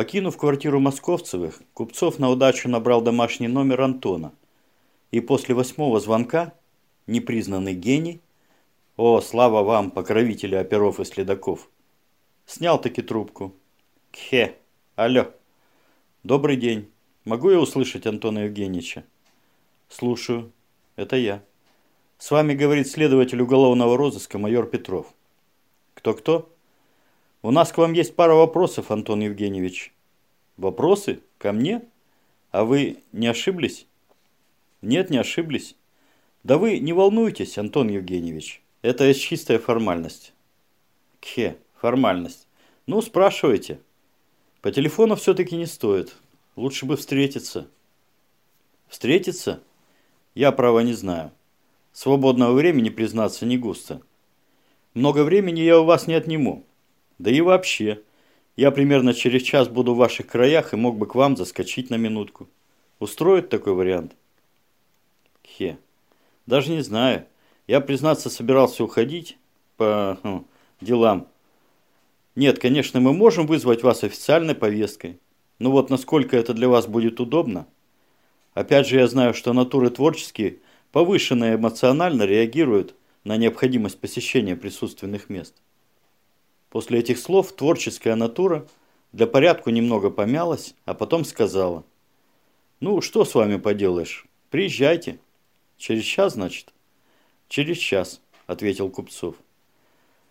Покинув квартиру Московцевых, Купцов на удачу набрал домашний номер Антона. И после восьмого звонка непризнанный гений, о, слава вам, покровители оперов и следаков, снял таки трубку. Кхе, алло, добрый день, могу я услышать Антона Евгеньевича? Слушаю, это я. С вами говорит следователь уголовного розыска майор Петров. Кто-кто? У нас к вам есть пара вопросов, Антон Евгеньевич. Вопросы? Ко мне? А вы не ошиблись? Нет, не ошиблись. Да вы не волнуйтесь, Антон Евгеньевич. Это чистая формальность. Кхе, формальность. Ну, спрашивайте. По телефону все-таки не стоит. Лучше бы встретиться. Встретиться? Я, право, не знаю. Свободного времени, признаться, не густо. Много времени я у вас не отниму. Да и вообще, я примерно через час буду в ваших краях и мог бы к вам заскочить на минутку. Устроит такой вариант? Хе. Даже не знаю. Я, признаться, собирался уходить по ну, делам. Нет, конечно, мы можем вызвать вас официальной повесткой. Но вот насколько это для вас будет удобно? Опять же, я знаю, что натуры творческие повышенно эмоционально реагируют на необходимость посещения присутственных мест. После этих слов творческая натура для порядку немного помялась, а потом сказала. «Ну, что с вами поделаешь? Приезжайте. Через час, значит?» «Через час», – ответил Купцов.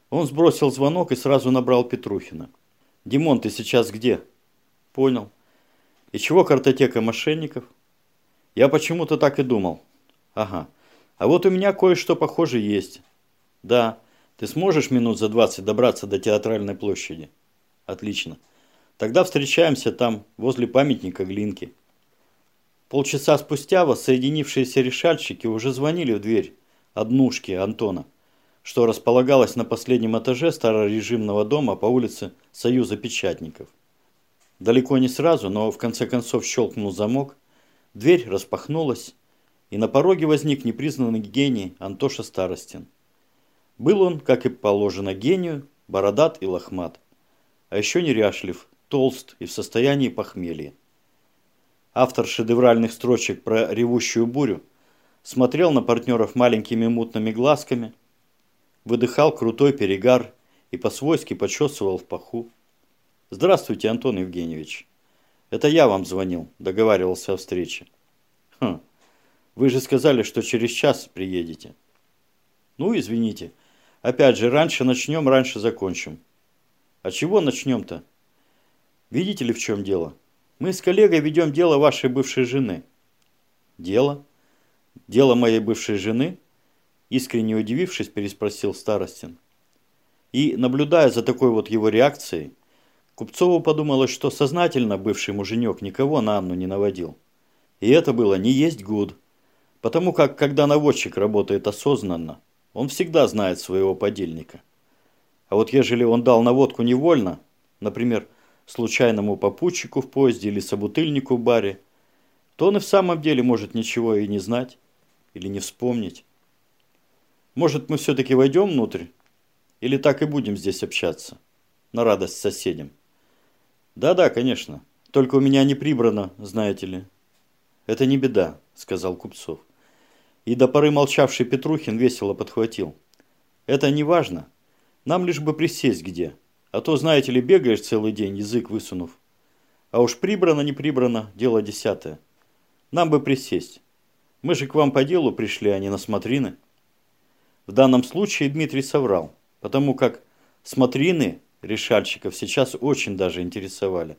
Он сбросил звонок и сразу набрал Петрухина. «Димон, ты сейчас где?» «Понял. И чего картотека мошенников?» «Я почему-то так и думал». «Ага. А вот у меня кое-что похоже есть». «Да. Ты сможешь минут за 20 добраться до театральной площади? Отлично. Тогда встречаемся там, возле памятника Глинки. Полчаса спустя воссоединившиеся решальщики уже звонили в дверь однушки Антона, что располагалась на последнем этаже старорежимного дома по улице Союза Печатников. Далеко не сразу, но в конце концов щелкнул замок, дверь распахнулась, и на пороге возник непризнанный гений Антоша Старостин. Был он, как и положено гению, бородат и лохмат. А еще неряшлив, толст и в состоянии похмелья. Автор шедевральных строчек про ревущую бурю смотрел на партнеров маленькими мутными глазками, выдыхал крутой перегар и по-свойски почесывал в паху. «Здравствуйте, Антон Евгеньевич. Это я вам звонил, договаривался о встрече». «Хм, вы же сказали, что через час приедете». «Ну, извините, Опять же, раньше начнем, раньше закончим. А чего начнем-то? Видите ли, в чем дело? Мы с коллегой ведем дело вашей бывшей жены. Дело? Дело моей бывшей жены? Искренне удивившись, переспросил Старостин. И, наблюдая за такой вот его реакцией, Купцову подумалось, что сознательно бывший муженек никого на Анну не наводил. И это было не есть гуд. Потому как, когда наводчик работает осознанно, он всегда знает своего подельника. А вот ежели он дал наводку невольно, например, случайному попутчику в поезде или собутыльнику в баре, то он и в самом деле может ничего и не знать, или не вспомнить. Может, мы все-таки войдем внутрь? Или так и будем здесь общаться? На радость соседям. Да-да, конечно. Только у меня не прибрано, знаете ли. Это не беда, сказал Купцов. И до поры молчавший Петрухин весело подхватил. «Это не важно. Нам лишь бы присесть где. А то, знаете ли, бегаешь целый день, язык высунув. А уж прибрано, не прибрано, дело десятое. Нам бы присесть. Мы же к вам по делу пришли, а не на смотрины». В данном случае Дмитрий соврал, потому как смотрины решальщиков сейчас очень даже интересовали.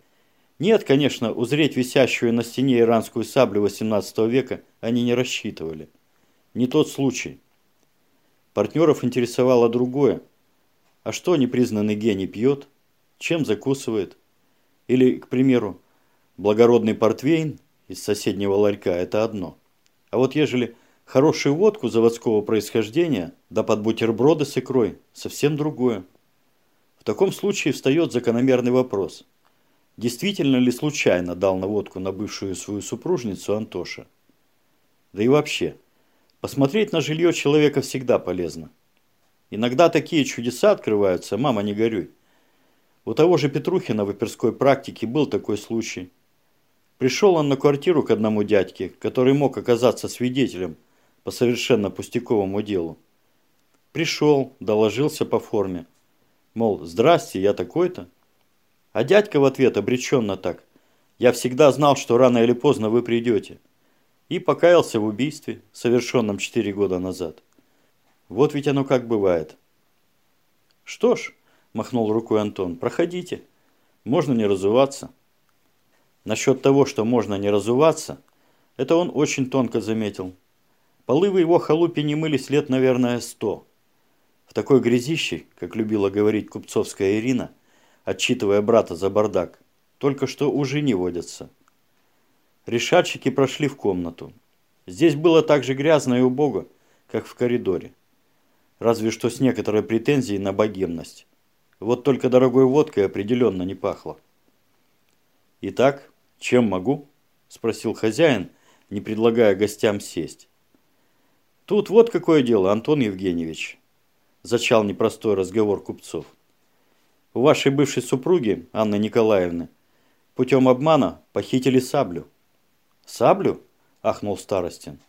Нет, конечно, узреть висящую на стене иранскую саблю XVIII века они не рассчитывали. Не тот случай. Партнеров интересовало другое. А что непризнанный гений пьет? Чем закусывает? Или, к примеру, благородный портвейн из соседнего ларька – это одно. А вот ежели хорошую водку заводского происхождения, да под бутерброды с икрой – совсем другое. В таком случае встает закономерный вопрос. Действительно ли случайно дал наводку на бывшую свою супружницу Антоша? Да и вообще – Посмотреть на жилье человека всегда полезно. Иногда такие чудеса открываются, мама, не горюй. У того же Петрухина в оперской практике был такой случай. Пришел он на квартиру к одному дядьке, который мог оказаться свидетелем по совершенно пустяковому делу. Пришел, доложился по форме. Мол, здрасте, я такой-то. А дядька в ответ обреченно так. Я всегда знал, что рано или поздно вы придете. И покаялся в убийстве, совершенном четыре года назад. Вот ведь оно как бывает. Что ж, махнул рукой Антон, проходите. Можно не разуваться. Насчет того, что можно не разуваться, это он очень тонко заметил. Полы в его халупе не мылись лет, наверное, сто. В такой грязище, как любила говорить купцовская Ирина, отчитывая брата за бардак, только что уже не водятся. Решатчики прошли в комнату. Здесь было так же грязно и убого, как в коридоре. Разве что с некоторой претензией на богемность. Вот только дорогой водкой определенно не пахло. «Итак, чем могу?» – спросил хозяин, не предлагая гостям сесть. «Тут вот какое дело, Антон Евгеньевич», – зачал непростой разговор купцов. «У вашей бывшей супруги, Анны Николаевны, путем обмана похитили саблю». «Саблю?» – ахнул Старостин.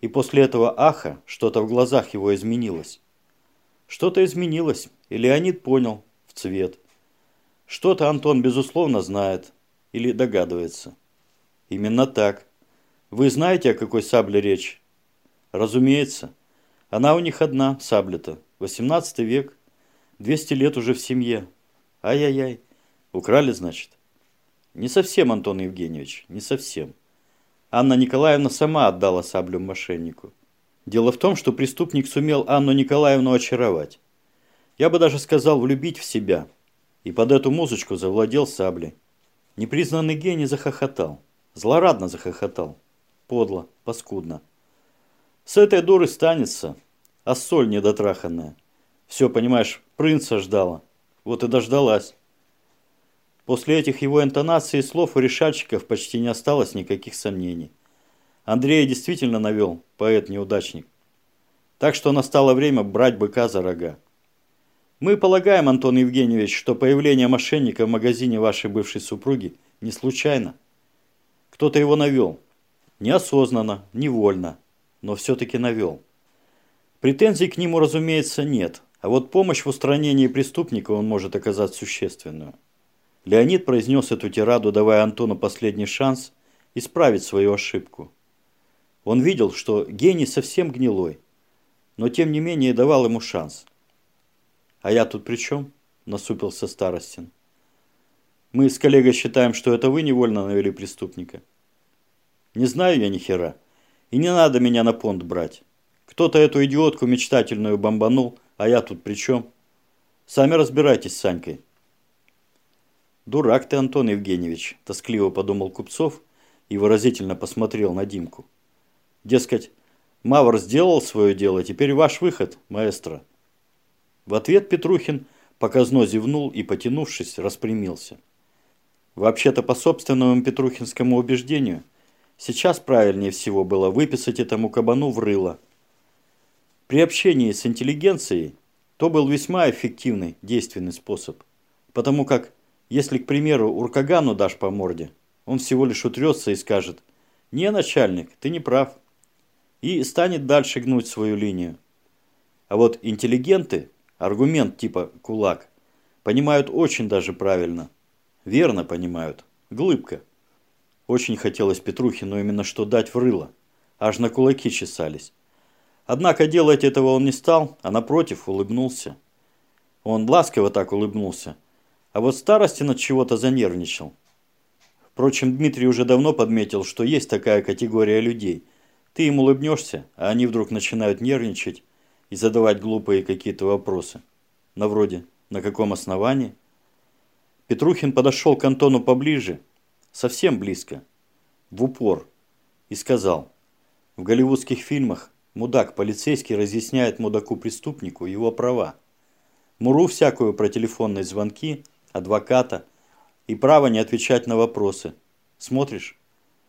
И после этого аха что-то в глазах его изменилось. Что-то изменилось, и Леонид понял, в цвет. Что-то Антон, безусловно, знает или догадывается. Именно так. Вы знаете, о какой сабле речь? Разумеется. Она у них одна, сабля-то. 18 век. 200 лет уже в семье. Ай-яй-яй. Украли, значит? Не совсем, Антон Евгеньевич, не совсем. Анна Николаевна сама отдала саблю мошеннику. Дело в том, что преступник сумел Анну Николаевну очаровать. Я бы даже сказал, влюбить в себя. И под эту музычку завладел саблей. Непризнанный гений захохотал. Злорадно захохотал. Подло, паскудно. С этой дуры станется, а соль недотраханная. Все, понимаешь, принца ждала. Вот и дождалась. После этих его интонаций и слов у решальщиков почти не осталось никаких сомнений. Андрея действительно навел поэт-неудачник. Так что настало время брать быка за рога. Мы полагаем, Антон Евгеньевич, что появление мошенника в магазине вашей бывшей супруги не случайно. Кто-то его навел. Неосознанно, невольно, но все-таки навел. Претензий к нему, разумеется, нет, а вот помощь в устранении преступника он может оказать существенную. Леонид произнес эту тираду, давая Антону последний шанс исправить свою ошибку. Он видел, что гений совсем гнилой, но тем не менее давал ему шанс – «А я тут при чем?» – насупился Старостин. «Мы с коллегой считаем, что это вы невольно навели преступника». «Не знаю я ни хера. И не надо меня на понт брать. Кто-то эту идиотку мечтательную бомбанул, а я тут при чем? Сами разбирайтесь с Санькой». «Дурак ты, Антон Евгеньевич», – тоскливо подумал Купцов и выразительно посмотрел на Димку. «Дескать, Мавр сделал свое дело, теперь ваш выход, маэстро». В ответ Петрухин показно зевнул и, потянувшись, распрямился. Вообще-то, по собственному петрухинскому убеждению, сейчас правильнее всего было выписать этому кабану в рыло. При общении с интеллигенцией то был весьма эффективный, действенный способ. Потому как, если, к примеру, Уркагану дашь по морде, он всего лишь утрется и скажет «Не, начальник, ты не прав» и станет дальше гнуть свою линию. А вот интеллигенты Аргумент типа «кулак» понимают очень даже правильно. Верно понимают. Глыбка. Очень хотелось Петрухину именно что дать в рыло. Аж на кулаки чесались. Однако делать этого он не стал, а напротив улыбнулся. Он ласково так улыбнулся. А вот старостин от чего-то занервничал. Впрочем, Дмитрий уже давно подметил, что есть такая категория людей. Ты им улыбнешься, а они вдруг начинают нервничать, и задавать глупые какие-то вопросы. На вроде «На каком основании?» Петрухин подошел к Антону поближе, совсем близко, в упор, и сказал «В голливудских фильмах мудак-полицейский разъясняет мудаку-преступнику его права. Муру всякую про телефонные звонки, адвоката и право не отвечать на вопросы. Смотришь?»